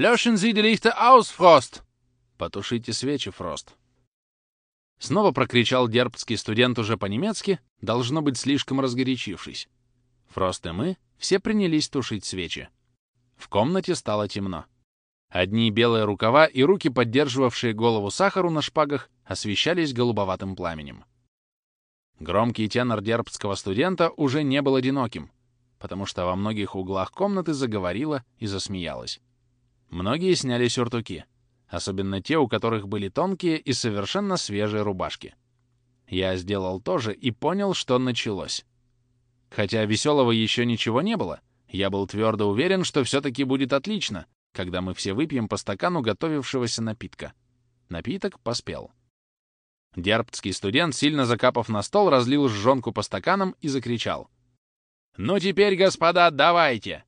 «Löschen Sie die Lichter aus, Фрост!» «Потушите свечи, Фрост!» Снова прокричал дербский студент уже по-немецки, должно быть, слишком разгорячившись. Фрост и мы все принялись тушить свечи. В комнате стало темно. Одни белые рукава и руки, поддерживавшие голову сахару на шпагах, освещались голубоватым пламенем. Громкий тенор дербского студента уже не был одиноким, потому что во многих углах комнаты заговорила и засмеялась. Многие сняли сюртуки, особенно те, у которых были тонкие и совершенно свежие рубашки. Я сделал то же и понял, что началось. Хотя веселого еще ничего не было, я был твердо уверен, что все-таки будет отлично, когда мы все выпьем по стакану готовившегося напитка. Напиток поспел. Дербцкий студент, сильно закапав на стол, разлил жжонку по стаканам и закричал. «Ну теперь, господа, давайте!»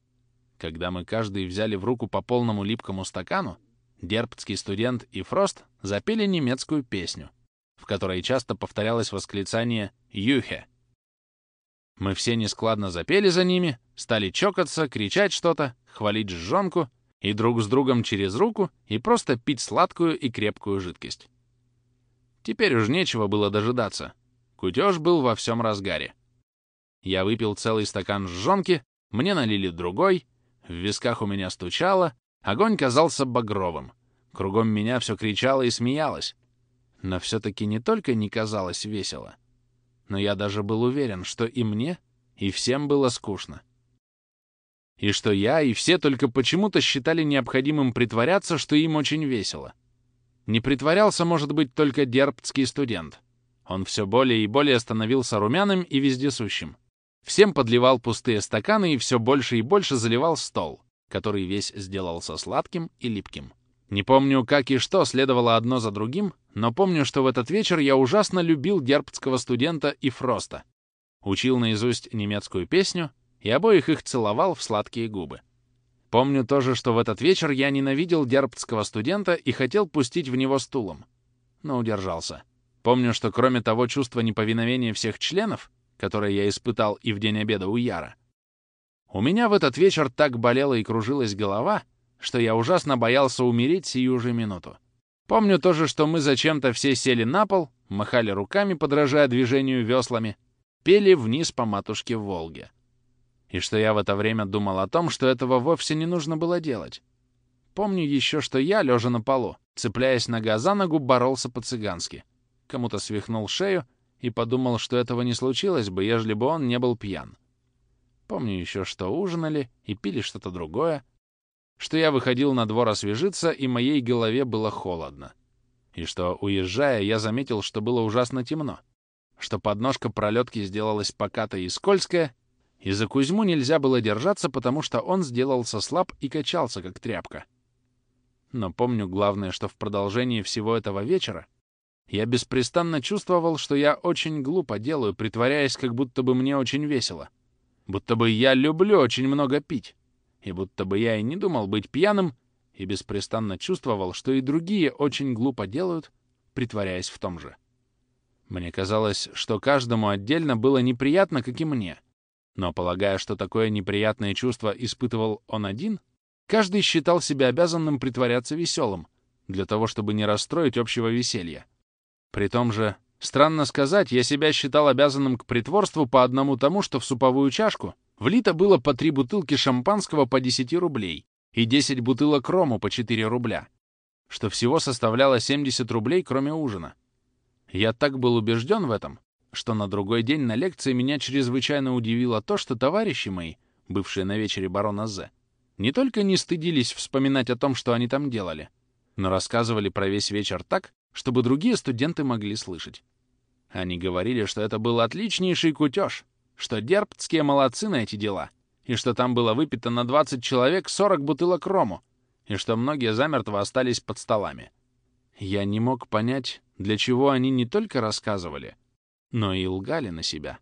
Когда мы каждый взяли в руку по полному липкому стакану, Дербцкий студент и Фрост запели немецкую песню, в которой часто повторялось восклицание «Юхе». Мы все нескладно запели за ними, стали чокаться, кричать что-то, хвалить жжонку и друг с другом через руку и просто пить сладкую и крепкую жидкость. Теперь уж нечего было дожидаться. Кутеж был во всем разгаре. Я выпил целый стакан жжонки, мне налили другой, в висках у меня стучало, огонь казался багровым. Кругом меня все кричало и смеялось. Но все-таки не только не казалось весело, но я даже был уверен, что и мне, и всем было скучно. И что я, и все только почему-то считали необходимым притворяться, что им очень весело. Не притворялся, может быть, только дербцкий студент. Он все более и более становился румяным и вездесущим. Всем подливал пустые стаканы и все больше и больше заливал стол, который весь сделался сладким и липким. Не помню, как и что следовало одно за другим, но помню, что в этот вечер я ужасно любил дербцкого студента и Фроста. Учил наизусть немецкую песню и обоих их целовал в сладкие губы. Помню тоже, что в этот вечер я ненавидел дербцкого студента и хотел пустить в него стулом, но удержался. Помню, что кроме того чувства неповиновения всех членов, которое я испытал и в день обеда у Яра, у меня в этот вечер так болела и кружилась голова, что я ужасно боялся умереть сию же минуту. Помню тоже, что мы зачем-то все сели на пол, махали руками, подражая движению веслами, пели вниз по матушке Волге и что я в это время думал о том, что этого вовсе не нужно было делать. Помню еще, что я, лежа на полу, цепляясь нога за ногу, боролся по-цыгански. Кому-то свихнул шею и подумал, что этого не случилось бы, ежели бы он не был пьян. Помню еще, что ужинали и пили что-то другое, что я выходил на двор освежиться, и моей голове было холодно. И что, уезжая, я заметил, что было ужасно темно, что подножка пролетки сделалась покатой и скользкая, и за Кузьму нельзя было держаться, потому что он сделался слаб и качался, как тряпка. Но помню главное, что в продолжении всего этого вечера я беспрестанно чувствовал, что я очень глупо делаю, притворяясь, как будто бы мне очень весело. Будто бы я люблю очень много пить. И будто бы я и не думал быть пьяным, и беспрестанно чувствовал, что и другие очень глупо делают, притворяясь в том же. Мне казалось, что каждому отдельно было неприятно, как и мне — но, полагая, что такое неприятное чувство испытывал он один, каждый считал себя обязанным притворяться веселым, для того, чтобы не расстроить общего веселья. При том же, странно сказать, я себя считал обязанным к притворству по одному тому, что в суповую чашку влито было по три бутылки шампанского по 10 рублей и 10 бутылок рому по 4 рубля, что всего составляло 70 рублей, кроме ужина. Я так был убежден в этом, что на другой день на лекции меня чрезвычайно удивило то, что товарищи мои, бывшие на вечере барона З, не только не стыдились вспоминать о том, что они там делали, но рассказывали про весь вечер так, чтобы другие студенты могли слышать. Они говорили, что это был отличнейший кутеж, что дербцкие молодцы на эти дела, и что там было выпито на 20 человек 40 бутылок рому, и что многие замертво остались под столами. Я не мог понять, для чего они не только рассказывали, но и лгали на себя.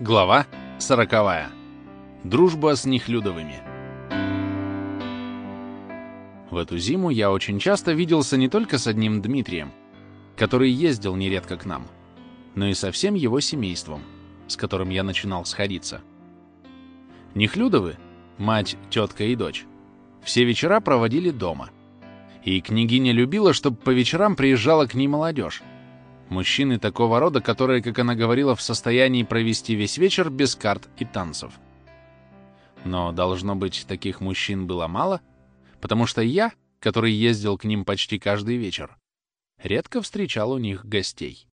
Глава сороковая. Дружба с Нехлюдовыми. В эту зиму я очень часто виделся не только с одним Дмитрием, который ездил нередко к нам, но и со всем его семейством, с которым я начинал сходиться. Нехлюдовы мать, тетка и дочь, все вечера проводили дома. И княгиня любила, чтобы по вечерам приезжала к ней молодежь. Мужчины такого рода, которые, как она говорила, в состоянии провести весь вечер без карт и танцев. Но, должно быть, таких мужчин было мало, потому что я, который ездил к ним почти каждый вечер, редко встречал у них гостей.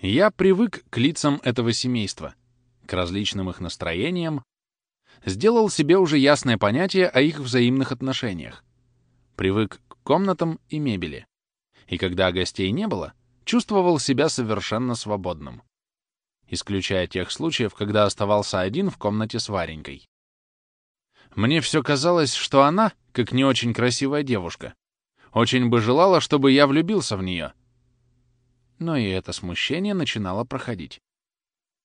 Я привык к лицам этого семейства, к различным их настроениям, сделал себе уже ясное понятие о их взаимных отношениях, привык к комнатам и мебели, и когда гостей не было, чувствовал себя совершенно свободным, исключая тех случаев, когда оставался один в комнате с Варенькой. Мне все казалось, что она, как не очень красивая девушка, очень бы желала, чтобы я влюбился в нее. Но и это смущение начинало проходить.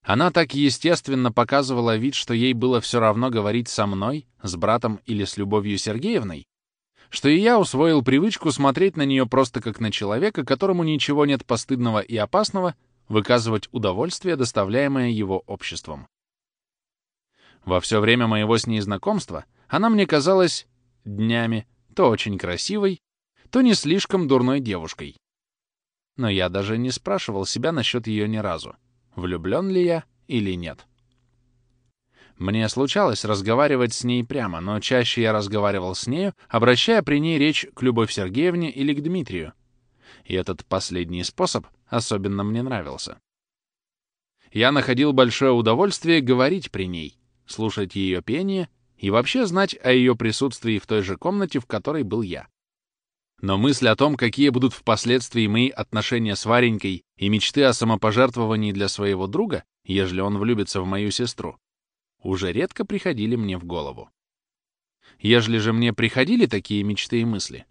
Она так естественно показывала вид, что ей было все равно говорить со мной, с братом или с Любовью Сергеевной, что и я усвоил привычку смотреть на нее просто как на человека, которому ничего нет постыдного и опасного выказывать удовольствие, доставляемое его обществом. Во все время моего с ней знакомства она мне казалась днями то очень красивой, то не слишком дурной девушкой. Но я даже не спрашивал себя насчет ее ни разу влюблен ли я или нет. Мне случалось разговаривать с ней прямо, но чаще я разговаривал с нею, обращая при ней речь к Любовь Сергеевне или к Дмитрию. И этот последний способ особенно мне нравился. Я находил большое удовольствие говорить при ней, слушать ее пение и вообще знать о ее присутствии в той же комнате, в которой был я. Но мысль о том, какие будут впоследствии мои отношения с Варенькой и мечты о самопожертвовании для своего друга, ежели он влюбится в мою сестру, уже редко приходили мне в голову. Ежели же мне приходили такие мечты и мысли,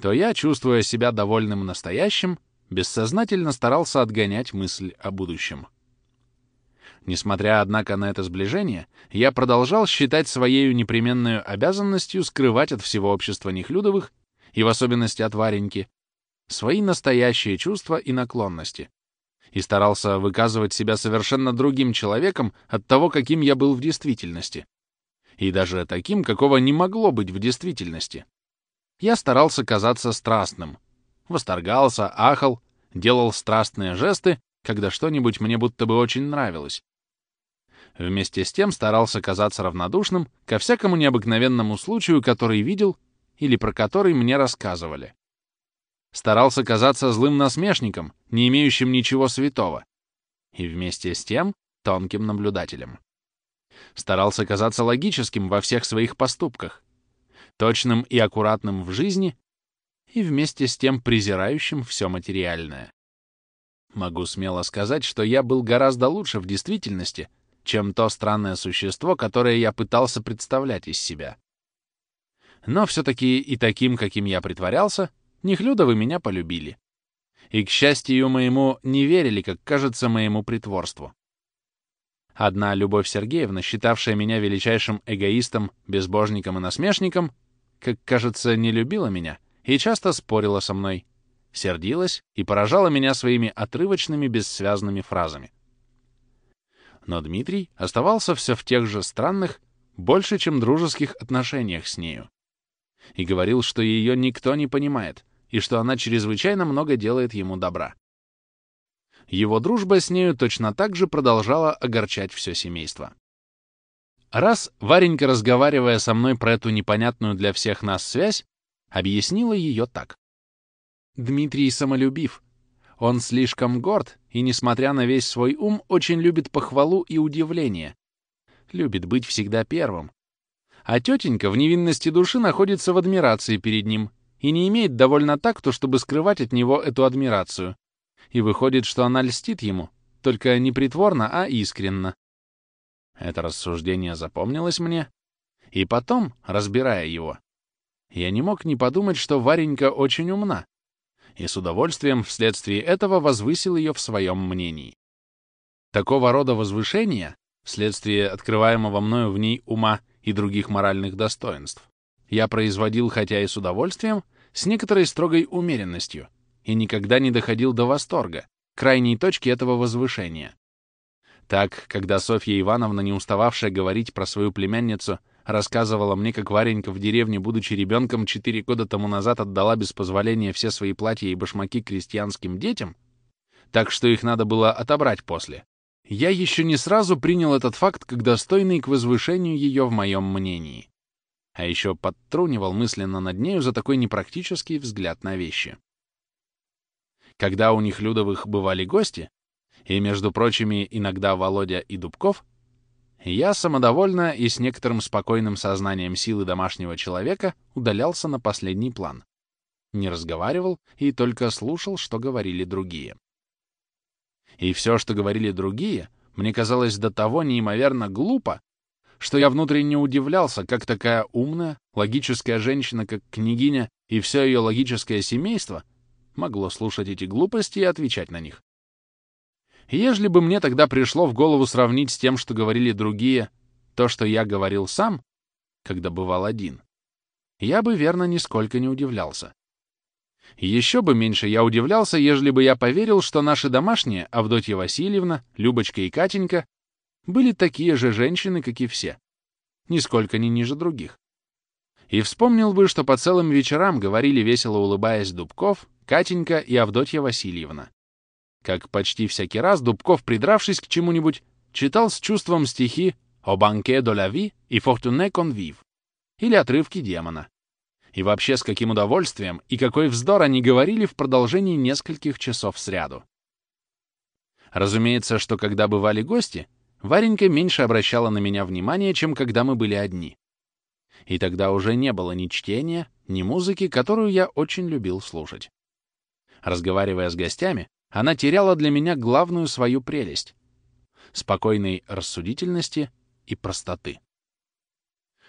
то я, чувствуя себя довольным настоящим, бессознательно старался отгонять мысль о будущем. Несмотря, однако, на это сближение, я продолжал считать своей непременной обязанностью скрывать от всего общества Нехлюдовых и в особенности от Вареньки, свои настоящие чувства и наклонности, и старался выказывать себя совершенно другим человеком от того, каким я был в действительности, и даже таким, какого не могло быть в действительности. Я старался казаться страстным, восторгался, ахал, делал страстные жесты, когда что-нибудь мне будто бы очень нравилось. Вместе с тем старался казаться равнодушным ко всякому необыкновенному случаю, который видел или про который мне рассказывали. Старался казаться злым насмешником, не имеющим ничего святого, и вместе с тем тонким наблюдателем. Старался казаться логическим во всех своих поступках, точным и аккуратным в жизни и вместе с тем презирающим все материальное. Могу смело сказать, что я был гораздо лучше в действительности, чем то странное существо, которое я пытался представлять из себя. Но все-таки и таким, каким я притворялся, Нехлюдовы меня полюбили. И, к счастью моему, не верили, как кажется, моему притворству. Одна Любовь Сергеевна, считавшая меня величайшим эгоистом, безбожником и насмешником, как кажется, не любила меня и часто спорила со мной, сердилась и поражала меня своими отрывочными бессвязными фразами. Но Дмитрий оставался все в тех же странных, больше, чем дружеских отношениях с нею и говорил, что ее никто не понимает, и что она чрезвычайно много делает ему добра. Его дружба с нею точно так же продолжала огорчать все семейство. Раз Варенька, разговаривая со мной про эту непонятную для всех нас связь, объяснила ее так. Дмитрий самолюбив. Он слишком горд и, несмотря на весь свой ум, очень любит похвалу и удивление. Любит быть всегда первым, а тетенька в невинности души находится в адмирации перед ним и не имеет довольно такту, чтобы скрывать от него эту адмирацию. И выходит, что она льстит ему, только не притворно, а искренно. Это рассуждение запомнилось мне. И потом, разбирая его, я не мог не подумать, что Варенька очень умна, и с удовольствием вследствие этого возвысил ее в своем мнении. Такого рода возвышения, вследствие открываемого мною в ней ума и других моральных достоинств, я производил, хотя и с удовольствием, с некоторой строгой умеренностью и никогда не доходил до восторга, крайней точки этого возвышения. Так, когда Софья Ивановна, не устававшая говорить про свою племянницу, рассказывала мне, как Варенька в деревне, будучи ребенком, четыре года тому назад отдала без позволения все свои платья и башмаки крестьянским детям, так что их надо было отобрать после. Я еще не сразу принял этот факт как достойный к возвышению ее в моем мнении. А еще подтрунивал мысленно над нею за такой непрактический взгляд на вещи. Когда у них Людовых бывали гости, и, между прочими, иногда Володя и Дубков, я самодовольно и с некоторым спокойным сознанием силы домашнего человека удалялся на последний план. Не разговаривал и только слушал, что говорили другие. И все, что говорили другие, мне казалось до того неимоверно глупо, что я внутренне удивлялся, как такая умная, логическая женщина, как княгиня и все ее логическое семейство могло слушать эти глупости и отвечать на них. Ежели бы мне тогда пришло в голову сравнить с тем, что говорили другие, то, что я говорил сам, когда бывал один, я бы, верно, нисколько не удивлялся. Еще бы меньше я удивлялся, ежели бы я поверил, что наши домашние, Авдотья Васильевна, Любочка и Катенька, были такие же женщины, как и все, нисколько не ниже других. И вспомнил бы, что по целым вечерам говорили весело улыбаясь Дубков, Катенька и Авдотья Васильевна. Как почти всякий раз Дубков, придравшись к чему-нибудь, читал с чувством стихи «О банке la vie» и «Fortuné convive» или отрывки демона. И вообще с каким удовольствием и какой вздор они говорили в продолжении нескольких часов сряду. Разумеется, что когда бывали гости, Варенька меньше обращала на меня внимание, чем когда мы были одни. И тогда уже не было ни чтения, ни музыки, которую я очень любил слушать. Разговаривая с гостями, она теряла для меня главную свою прелесть — спокойной рассудительности и простоты.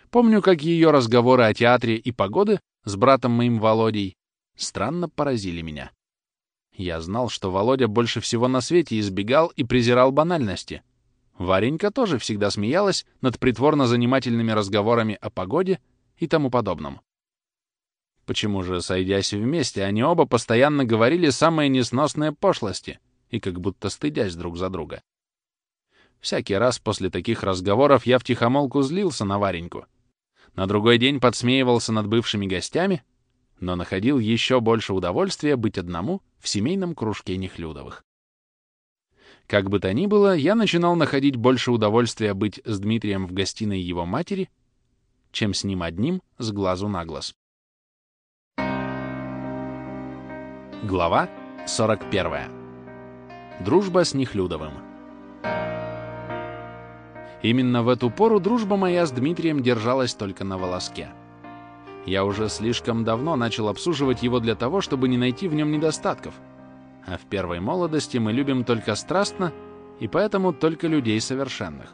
Помню, как ее разговоры о театре и погоды с братом моим Володей странно поразили меня. Я знал, что Володя больше всего на свете избегал и презирал банальности. Варенька тоже всегда смеялась над притворно-занимательными разговорами о погоде и тому подобном. Почему же, сойдясь вместе, они оба постоянно говорили самые несносные пошлости и как будто стыдясь друг за друга? Всякий раз после таких разговоров я втихомолку злился на Вареньку. На другой день подсмеивался над бывшими гостями, но находил еще больше удовольствия быть одному в семейном кружке Нехлюдовых. Как бы то ни было, я начинал находить больше удовольствия быть с Дмитрием в гостиной его матери, чем с ним одним с глазу на глаз. Глава 41. Дружба с Нехлюдовым. Именно в эту пору дружба моя с Дмитрием держалась только на волоске. Я уже слишком давно начал обсуживать его для того, чтобы не найти в нем недостатков. А в первой молодости мы любим только страстно, и поэтому только людей совершенных.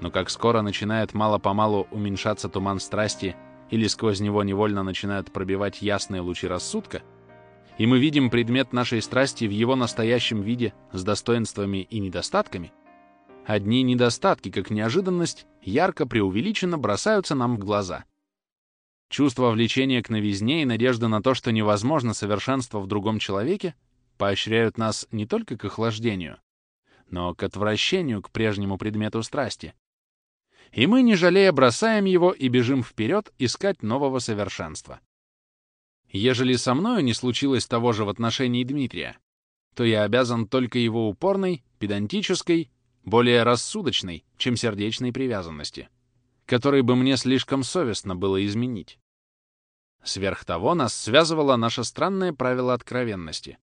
Но как скоро начинает мало-помалу уменьшаться туман страсти или сквозь него невольно начинают пробивать ясные лучи рассудка, и мы видим предмет нашей страсти в его настоящем виде с достоинствами и недостатками, одни недостатки, как неожиданность, ярко преувеличенно бросаются нам в глаза. Чувство влечения к новизне и надежда на то, что невозможно совершенство в другом человеке, поощряют нас не только к охлаждению, но к отвращению к прежнему предмету страсти. И мы, не жалея, бросаем его и бежим вперед искать нового совершенства. Ежели со мною не случилось того же в отношении Дмитрия, то я обязан только его упорной, педантической, более рассудочной, чем сердечной привязанности, которой бы мне слишком совестно было изменить. Сверх того нас связывало наше странное правило откровенности.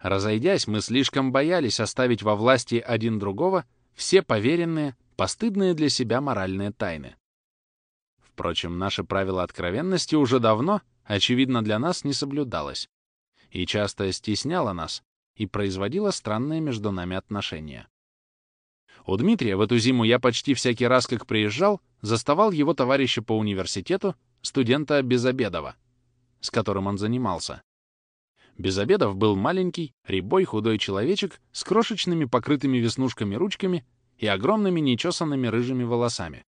Разойдясь, мы слишком боялись оставить во власти один другого все поверенные, постыдные для себя моральные тайны. Впрочем, наше правило откровенности уже давно — очевидно, для нас не соблюдалось и часто стесняло нас и производило странные между нами отношения. У Дмитрия в эту зиму я почти всякий раз, как приезжал, заставал его товарища по университету, студента Безобедова, с которым он занимался. Безобедов был маленький, рябой, худой человечек с крошечными покрытыми веснушками ручками и огромными нечесанными рыжими волосами.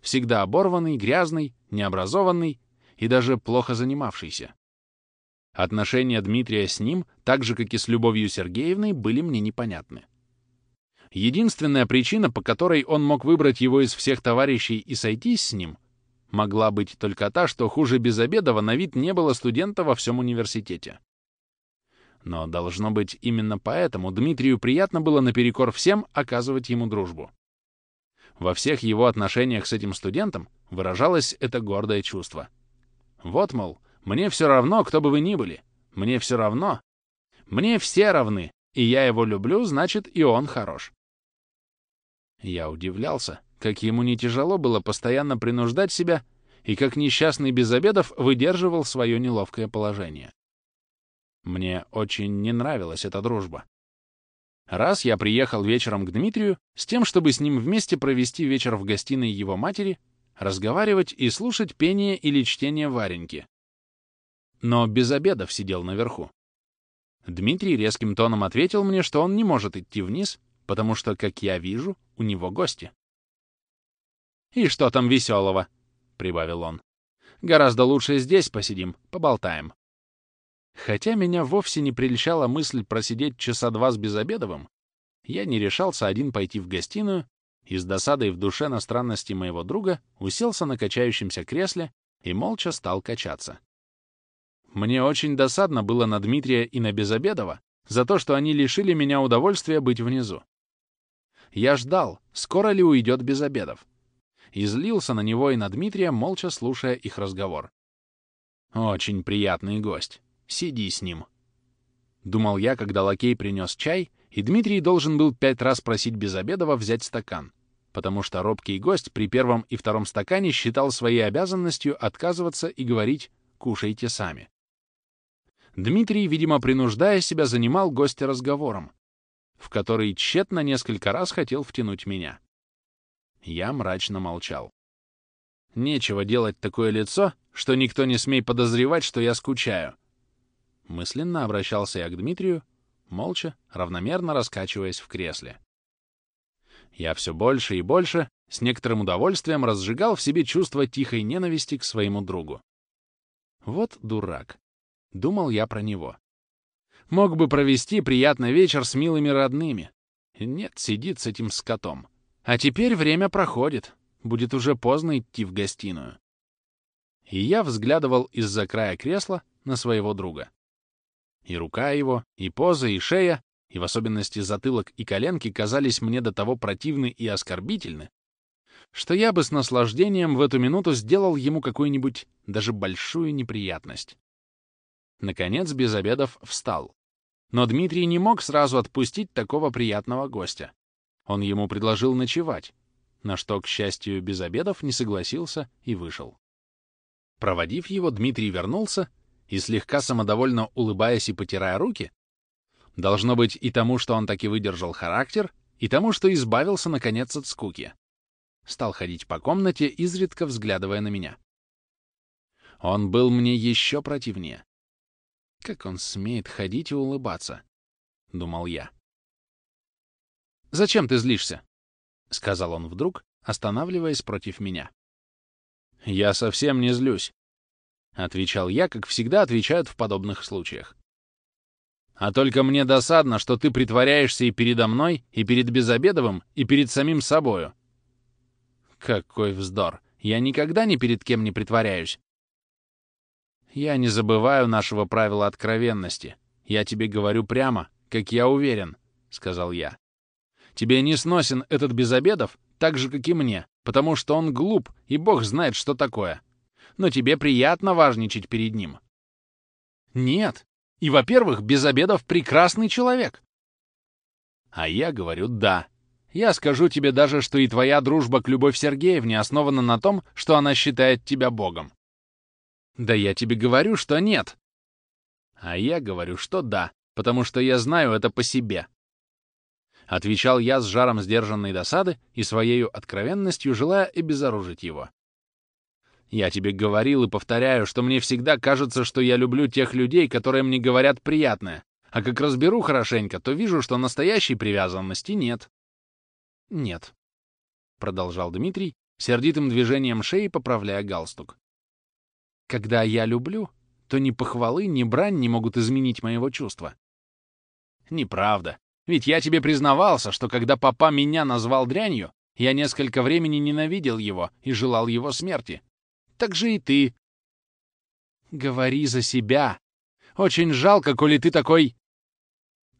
Всегда оборванный, грязный, необразованный и даже плохо занимавшийся. Отношения Дмитрия с ним, так же, как и с Любовью Сергеевной, были мне непонятны. Единственная причина, по которой он мог выбрать его из всех товарищей и сойтись с ним, могла быть только та, что хуже Безобедова на вид не было студента во всем университете. Но, должно быть, именно поэтому Дмитрию приятно было наперекор всем оказывать ему дружбу. Во всех его отношениях с этим студентом выражалось это гордое чувство. Вот, мол, мне все равно, кто бы вы ни были. Мне все равно. Мне все равны, и я его люблю, значит, и он хорош. Я удивлялся, как ему не тяжело было постоянно принуждать себя и как несчастный без обедов выдерживал свое неловкое положение. Мне очень не нравилась эта дружба. Раз я приехал вечером к Дмитрию с тем, чтобы с ним вместе провести вечер в гостиной его матери, разговаривать и слушать пение или чтение Вареньки. Но без обедов сидел наверху. Дмитрий резким тоном ответил мне, что он не может идти вниз, потому что, как я вижу, у него гости. «И что там веселого?» — прибавил он. «Гораздо лучше здесь посидим, поболтаем». Хотя меня вовсе не прельщала мысль просидеть часа два с Безобедовым, я не решался один пойти в гостиную и с досадой в душе на странности моего друга уселся на качающемся кресле и молча стал качаться. Мне очень досадно было на Дмитрия и на Безобедова за то, что они лишили меня удовольствия быть внизу. Я ждал, скоро ли уйдет Безобедов. И злился на него и на Дмитрия, молча слушая их разговор. Очень приятный гость. Сиди с ним. Думал я, когда лакей принес чай, и Дмитрий должен был пять раз просить Безобедова взять стакан, потому что робкий гость при первом и втором стакане считал своей обязанностью отказываться и говорить «кушайте сами». Дмитрий, видимо, принуждая себя, занимал гостя разговором, в который тщетно несколько раз хотел втянуть меня. Я мрачно молчал. Нечего делать такое лицо, что никто не смей подозревать, что я скучаю — Мысленно обращался я к Дмитрию, молча, равномерно раскачиваясь в кресле. Я все больше и больше, с некоторым удовольствием разжигал в себе чувство тихой ненависти к своему другу. Вот дурак. Думал я про него. Мог бы провести приятный вечер с милыми родными. Нет, сидит с этим скотом. А теперь время проходит. Будет уже поздно идти в гостиную. И я взглядывал из-за края кресла на своего друга. И рука его, и поза, и шея, и в особенности затылок и коленки казались мне до того противны и оскорбительны, что я бы с наслаждением в эту минуту сделал ему какую-нибудь даже большую неприятность. Наконец, без обедов встал. Но Дмитрий не мог сразу отпустить такого приятного гостя. Он ему предложил ночевать, на что, к счастью, без обедов не согласился и вышел. Проводив его, Дмитрий вернулся и слегка самодовольно улыбаясь и потирая руки, должно быть и тому, что он таки выдержал характер, и тому, что избавился, наконец, от скуки. Стал ходить по комнате, изредка взглядывая на меня. Он был мне еще противнее. Как он смеет ходить и улыбаться, — думал я. «Зачем ты злишься?» — сказал он вдруг, останавливаясь против меня. «Я совсем не злюсь», — отвечал я, как всегда отвечают в подобных случаях. «А только мне досадно, что ты притворяешься и передо мной, и перед Безобедовым, и перед самим собою». «Какой вздор! Я никогда ни перед кем не притворяюсь». «Я не забываю нашего правила откровенности. Я тебе говорю прямо, как я уверен», — сказал я. «Тебе не сносен этот Безобедов, так же, как и мне, потому что он глуп, и бог знает, что такое но тебе приятно важничать перед ним. Нет. И, во-первых, без обедов прекрасный человек. А я говорю «да». Я скажу тебе даже, что и твоя дружба к Любовь Сергеевне основана на том, что она считает тебя Богом. Да я тебе говорю, что нет. А я говорю, что да, потому что я знаю это по себе. Отвечал я с жаром сдержанной досады и своею откровенностью желая обезоружить его. Я тебе говорил и повторяю, что мне всегда кажется, что я люблю тех людей, которые мне говорят приятное, а как разберу хорошенько, то вижу, что настоящей привязанности нет. Нет, — продолжал Дмитрий, сердитым движением шеи поправляя галстук. Когда я люблю, то ни похвалы, ни брань не могут изменить моего чувства. Неправда. Ведь я тебе признавался, что когда папа меня назвал дрянью, я несколько времени ненавидел его и желал его смерти. Так же и ты. Говори за себя. Очень жалко, коли ты такой...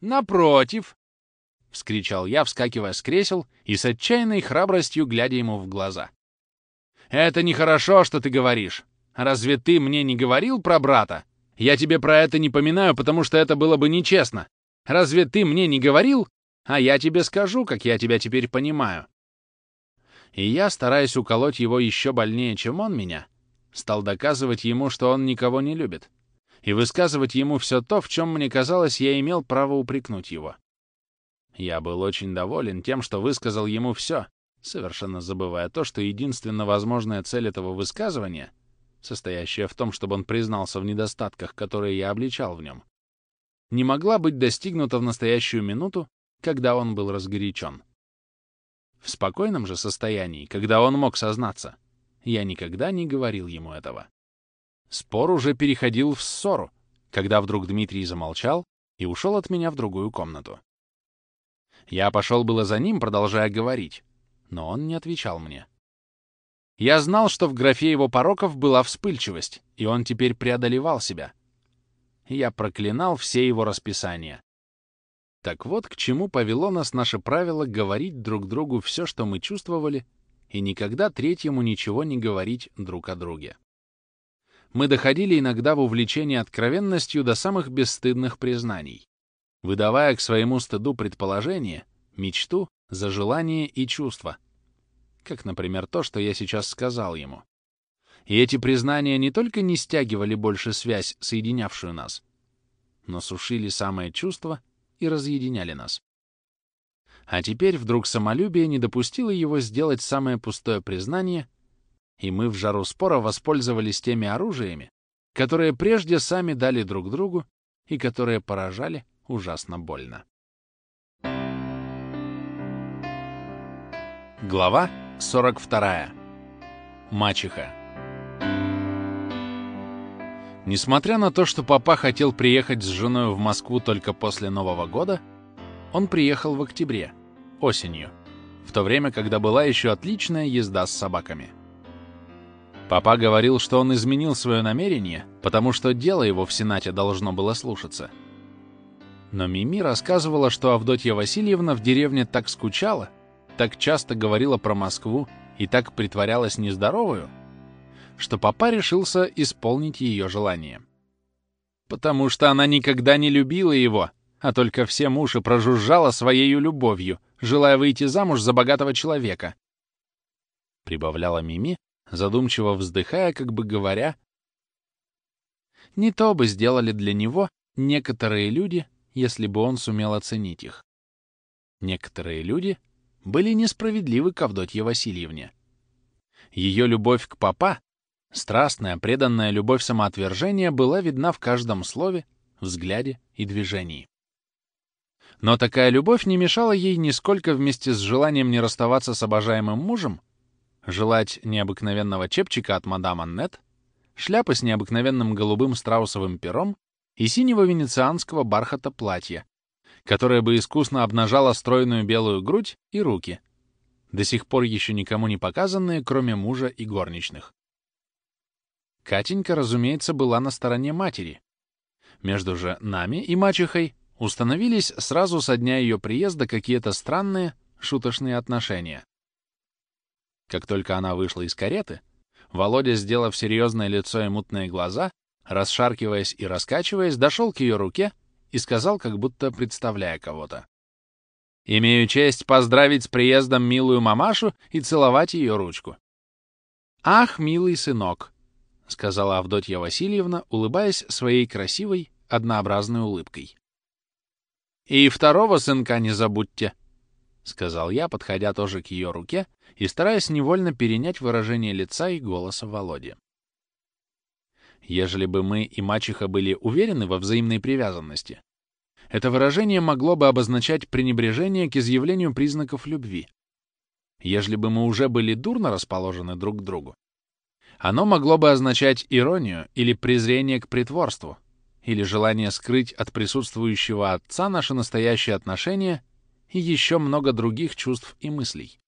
Напротив, — вскричал я, вскакивая с кресел и с отчаянной храбростью глядя ему в глаза. «Это нехорошо, что ты говоришь. Разве ты мне не говорил про брата? Я тебе про это не поминаю, потому что это было бы нечестно. Разве ты мне не говорил? А я тебе скажу, как я тебя теперь понимаю». И я, стараясь уколоть его еще больнее, чем он меня, стал доказывать ему, что он никого не любит, и высказывать ему все то, в чем мне казалось, я имел право упрекнуть его. Я был очень доволен тем, что высказал ему все, совершенно забывая то, что единственно возможная цель этого высказывания, состоящая в том, чтобы он признался в недостатках, которые я обличал в нем, не могла быть достигнута в настоящую минуту, когда он был разгорячен. В спокойном же состоянии, когда он мог сознаться, я никогда не говорил ему этого. Спор уже переходил в ссору, когда вдруг Дмитрий замолчал и ушел от меня в другую комнату. Я пошел было за ним, продолжая говорить, но он не отвечал мне. Я знал, что в графе его пороков была вспыльчивость, и он теперь преодолевал себя. Я проклинал все его расписания. Так вот, к чему повело нас наше правило говорить друг другу все, что мы чувствовали, и никогда третьему ничего не говорить друг о друге. Мы доходили иногда в увлечении откровенностью до самых бесстыдных признаний выдавая к своему стыду предположение, мечту, зажелание и чувство. Как, например, то, что я сейчас сказал ему. И эти признания не только не стягивали больше связь, соединявшую нас, но сушили самое чувство и разъединяли нас. А теперь вдруг самолюбие не допустило его сделать самое пустое признание, и мы в жару спора воспользовались теми оружиями, которые прежде сами дали друг другу и которые поражали ужасно больно. Глава 42. Мачеха. Несмотря на то, что папа хотел приехать с женой в Москву только после Нового года, он приехал в октябре, осенью, в то время, когда была еще отличная езда с собаками. Папа говорил, что он изменил свое намерение, потому что дело его в Сенате должно было слушаться — но Мими рассказывала, что Авдотья Васильевна в деревне так скучала, так часто говорила про Москву и так притворялась нездоровую, что папа решился исполнить ее желание. Потому что она никогда не любила его, а только все уши прожужжала своей любовью, желая выйти замуж за богатого человека. Прибавляла Мими, задумчиво вздыхая, как бы говоря, «Не то бы сделали для него некоторые люди, если бы он сумел оценить их. Некоторые люди были несправедливы к Авдотье Васильевне. Ее любовь к папа, страстная, преданная любовь самоотвержения была видна в каждом слове, взгляде и движении. Но такая любовь не мешала ей нисколько вместе с желанием не расставаться с обожаемым мужем, желать необыкновенного чепчика от мадам Аннет, шляпы с необыкновенным голубым страусовым пером и синего венецианского бархата платья, которое бы искусно обнажало стройную белую грудь и руки, до сих пор еще никому не показанные, кроме мужа и горничных. Катенька, разумеется, была на стороне матери. Между же нами и мачехой установились сразу со дня ее приезда какие-то странные, шуточные отношения. Как только она вышла из кареты, Володя, сделав серьезное лицо и мутные глаза, расшаркиваясь и раскачиваясь, дошел к ее руке и сказал, как будто представляя кого-то. «Имею честь поздравить с приездом милую мамашу и целовать ее ручку». «Ах, милый сынок!» — сказала Авдотья Васильевна, улыбаясь своей красивой, однообразной улыбкой. «И второго сынка не забудьте», — сказал я, подходя тоже к ее руке и стараясь невольно перенять выражение лица и голоса Володи. Ежели бы мы и мачеха были уверены во взаимной привязанности, это выражение могло бы обозначать пренебрежение к изъявлению признаков любви. Ежели бы мы уже были дурно расположены друг к другу, оно могло бы означать иронию или презрение к притворству, или желание скрыть от присутствующего отца наши настоящие отношения и еще много других чувств и мыслей.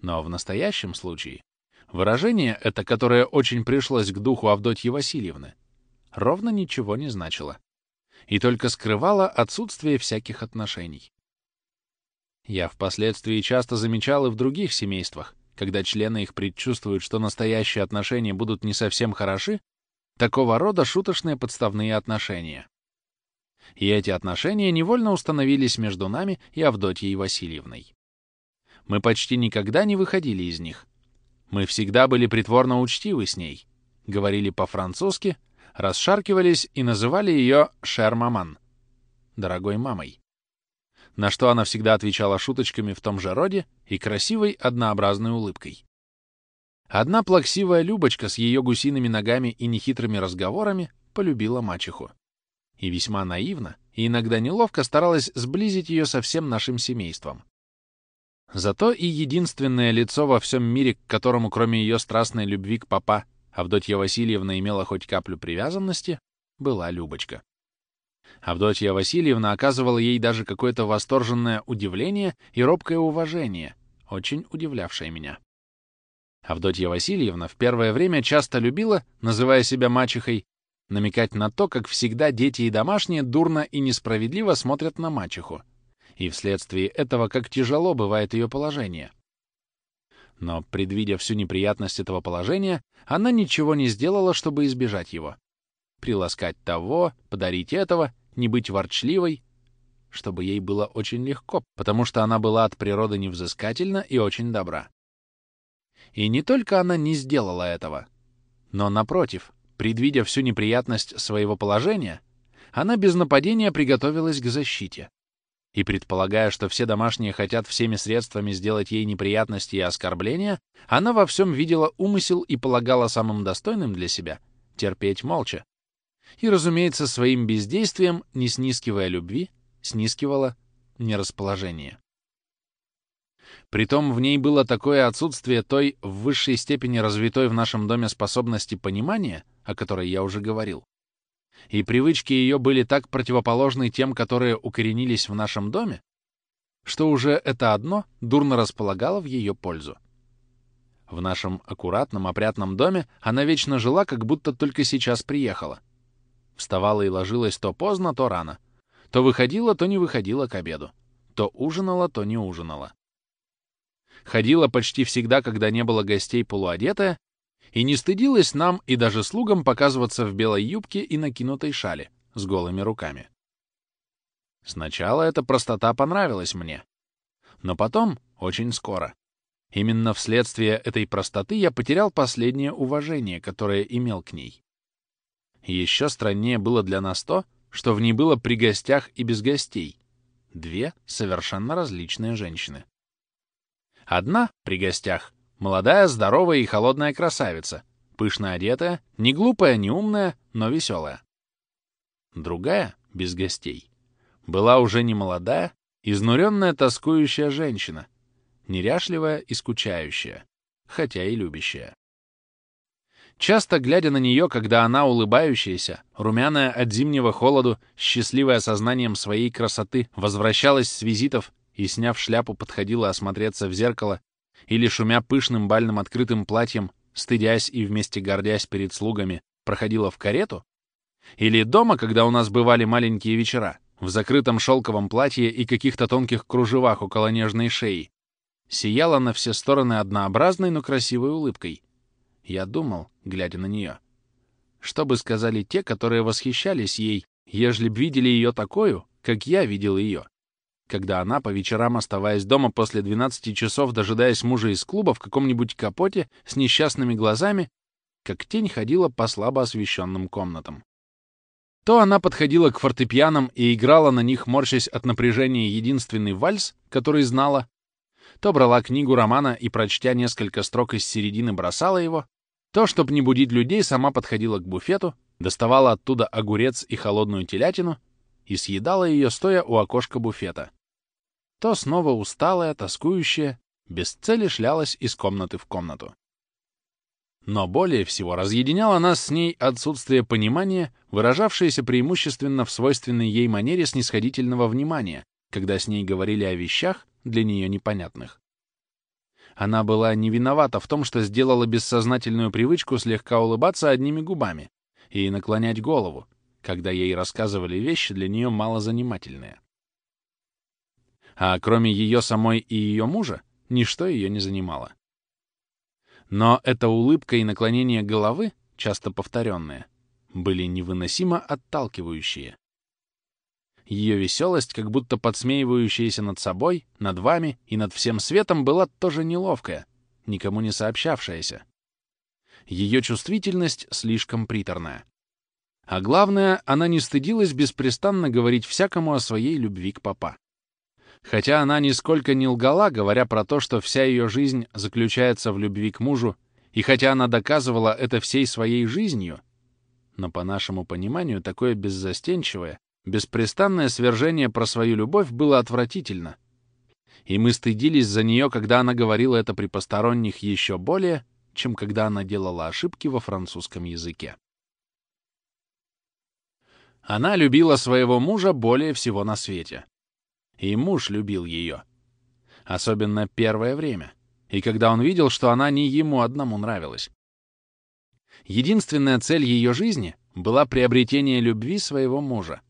Но в настоящем случае выражение это, которое очень пришлось к духу Авдотьи Васильевны, ровно ничего не значило и только скрывало отсутствие всяких отношений. Я впоследствии часто замечал и в других семействах, когда члены их предчувствуют, что настоящие отношения будут не совсем хороши, такого рода шуточные подставные отношения. И эти отношения невольно установились между нами и Авдотьей Васильевной. Мы почти никогда не выходили из них. Мы всегда были притворно учтивы с ней, говорили по-французски, расшаркивались и называли ее «шер-маман» — «дорогой мамой». На что она всегда отвечала шуточками в том же роде и красивой однообразной улыбкой. Одна плаксивая Любочка с ее гусиными ногами и нехитрыми разговорами полюбила мачеху. И весьма наивно, и иногда неловко старалась сблизить ее со всем нашим семейством. Зато и единственное лицо во всем мире, к которому, кроме ее страстной любви к папа, Авдотья Васильевна имела хоть каплю привязанности, была Любочка. Авдотья Васильевна оказывала ей даже какое-то восторженное удивление и робкое уважение, очень удивлявшее меня. Авдотья Васильевна в первое время часто любила, называя себя мачехой, намекать на то, как всегда дети и домашние дурно и несправедливо смотрят на мачеху, и вследствие этого как тяжело бывает ее положение. Но, предвидя всю неприятность этого положения, она ничего не сделала, чтобы избежать его. Приласкать того, подарить этого, не быть ворчливой, чтобы ей было очень легко, потому что она была от природы невзыскательна и очень добра. И не только она не сделала этого, но, напротив, предвидя всю неприятность своего положения, она без нападения приготовилась к защите. И предполагая, что все домашние хотят всеми средствами сделать ей неприятности и оскорбления, она во всем видела умысел и полагала самым достойным для себя терпеть молча. И, разумеется, своим бездействием, не снискивая любви, снискивала нерасположение. Притом в ней было такое отсутствие той в высшей степени развитой в нашем доме способности понимания, о которой я уже говорил, и привычки ее были так противоположны тем, которые укоренились в нашем доме, что уже это одно дурно располагало в ее пользу. В нашем аккуратном, опрятном доме она вечно жила, как будто только сейчас приехала. Вставала и ложилась то поздно, то рано. То выходила, то не выходила к обеду. То ужинала, то не ужинала. Ходила почти всегда, когда не было гостей полуодетая, и не стыдилась нам и даже слугам показываться в белой юбке и накинутой шале с голыми руками. Сначала эта простота понравилась мне, но потом, очень скоро, именно вследствие этой простоты я потерял последнее уважение, которое имел к ней. Еще страннее было для нас то, что в ней было при гостях и без гостей. Две совершенно различные женщины. Одна при гостях Молодая, здоровая и холодная красавица, пышно одетая, не глупая, не умная, но веселая. Другая, без гостей, была уже не молодая, изнуренная, тоскующая женщина, неряшливая и скучающая, хотя и любящая. Часто глядя на нее, когда она улыбающаяся, румяная от зимнего холоду, счастливая сознанием своей красоты, возвращалась с визитов и, сняв шляпу, подходила осмотреться в зеркало или, шумя пышным бальным открытым платьем, стыдясь и вместе гордясь перед слугами, проходила в карету, или дома, когда у нас бывали маленькие вечера, в закрытом шелковом платье и каких-то тонких кружевах около нежной шеи, сияла на все стороны однообразной, но красивой улыбкой. Я думал, глядя на нее, что бы сказали те, которые восхищались ей, ежели б видели ее такую, как я видел ее, когда она, по вечерам оставаясь дома после 12 часов, дожидаясь мужа из клуба в каком-нибудь капоте с несчастными глазами, как тень ходила по слабо освещенным комнатам. То она подходила к фортепианам и играла на них, морщась от напряжения единственный вальс, который знала, то брала книгу романа и, прочтя несколько строк из середины, бросала его, то, чтобы не будить людей, сама подходила к буфету, доставала оттуда огурец и холодную телятину и съедала ее, стоя у окошка буфета то снова усталая, тоскующая, без цели шлялась из комнаты в комнату. Но более всего разъединяло нас с ней отсутствие понимания, выражавшееся преимущественно в свойственной ей манере снисходительного внимания, когда с ней говорили о вещах, для нее непонятных. Она была не виновата в том, что сделала бессознательную привычку слегка улыбаться одними губами и наклонять голову, когда ей рассказывали вещи для нее малозанимательные. А кроме ее самой и ее мужа, ничто ее не занимало. Но эта улыбка и наклонение головы, часто повторенные, были невыносимо отталкивающие. Ее веселость, как будто подсмеивающаяся над собой, над вами и над всем светом, была тоже неловкая, никому не сообщавшаяся. Ее чувствительность слишком приторная. А главное, она не стыдилась беспрестанно говорить всякому о своей любви к папа. Хотя она нисколько не лгала, говоря про то, что вся ее жизнь заключается в любви к мужу, и хотя она доказывала это всей своей жизнью, но по нашему пониманию такое беззастенчивое, беспрестанное свержение про свою любовь было отвратительно. И мы стыдились за нее, когда она говорила это при посторонних еще более, чем когда она делала ошибки во французском языке. Она любила своего мужа более всего на свете. И муж любил ее. Особенно первое время. И когда он видел, что она не ему одному нравилась. Единственная цель ее жизни была приобретение любви своего мужа.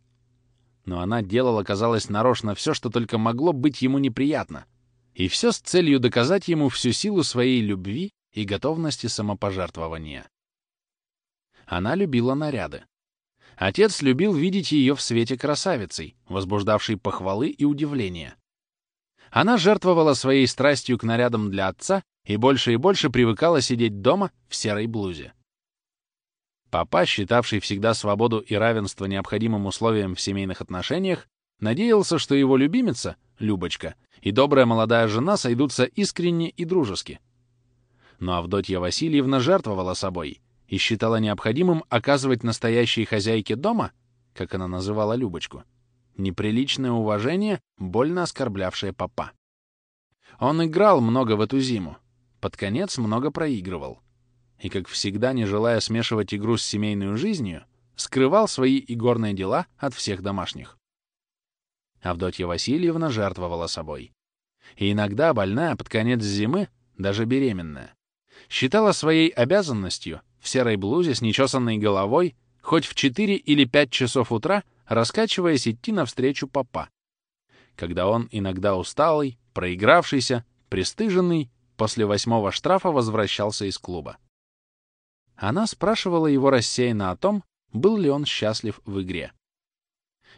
Но она делала, казалось, нарочно все, что только могло быть ему неприятно. И все с целью доказать ему всю силу своей любви и готовности самопожертвования. Она любила наряды. Отец любил видеть ее в свете красавицей, возбуждавшей похвалы и удивление. Она жертвовала своей страстью к нарядам для отца и больше и больше привыкала сидеть дома в серой блузе. Папа, считавший всегда свободу и равенство необходимым условием в семейных отношениях, надеялся, что его любимица, Любочка, и добрая молодая жена сойдутся искренне и дружески. Но Авдотья Васильевна жертвовала собой и считала необходимым оказывать настоящей хозяйке дома, как она называла Любочку, неприличное уважение, больно оскорблявшее папа. Он играл много в эту зиму, под конец много проигрывал. И, как всегда, не желая смешивать игру с семейной жизнью, скрывал свои игорные дела от всех домашних. Авдотья Васильевна жертвовала собой. И иногда больная под конец зимы, даже беременная, считала своей обязанностью в серой блузе с нечесанной головой, хоть в 4 или 5 часов утра, раскачиваясь идти навстречу папа. Когда он, иногда усталый, проигравшийся, пристыженный, после восьмого штрафа возвращался из клуба. Она спрашивала его рассеянно о том, был ли он счастлив в игре.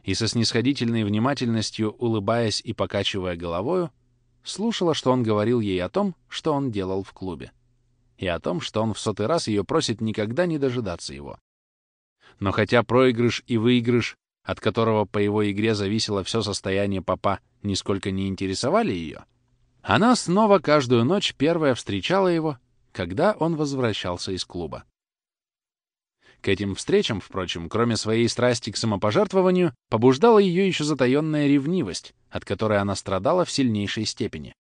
И со снисходительной внимательностью, улыбаясь и покачивая головою, слушала, что он говорил ей о том, что он делал в клубе и о том, что он в сотый раз ее просит никогда не дожидаться его. Но хотя проигрыш и выигрыш, от которого по его игре зависело все состояние папа, нисколько не интересовали ее, она снова каждую ночь первая встречала его, когда он возвращался из клуба. К этим встречам, впрочем, кроме своей страсти к самопожертвованию, побуждала ее еще затаенная ревнивость, от которой она страдала в сильнейшей степени.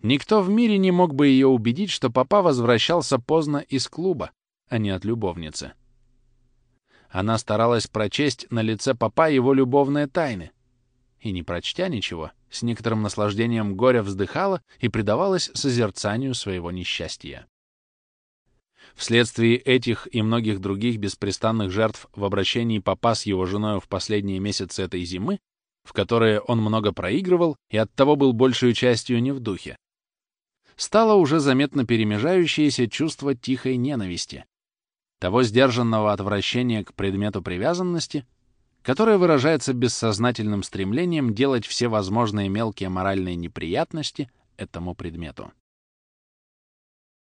Никто в мире не мог бы ее убедить, что папа возвращался поздно из клуба, а не от любовницы. Она старалась прочесть на лице папа его любовные тайны. И, не прочтя ничего, с некоторым наслаждением горя вздыхала и предавалась созерцанию своего несчастья. Вследствие этих и многих других беспрестанных жертв в обращении папа с его женой в последние месяцы этой зимы, в которые он много проигрывал и оттого был большей частью не в духе, стало уже заметно перемежающееся чувство тихой ненависти, того сдержанного отвращения к предмету привязанности, которое выражается бессознательным стремлением делать все возможные мелкие моральные неприятности этому предмету.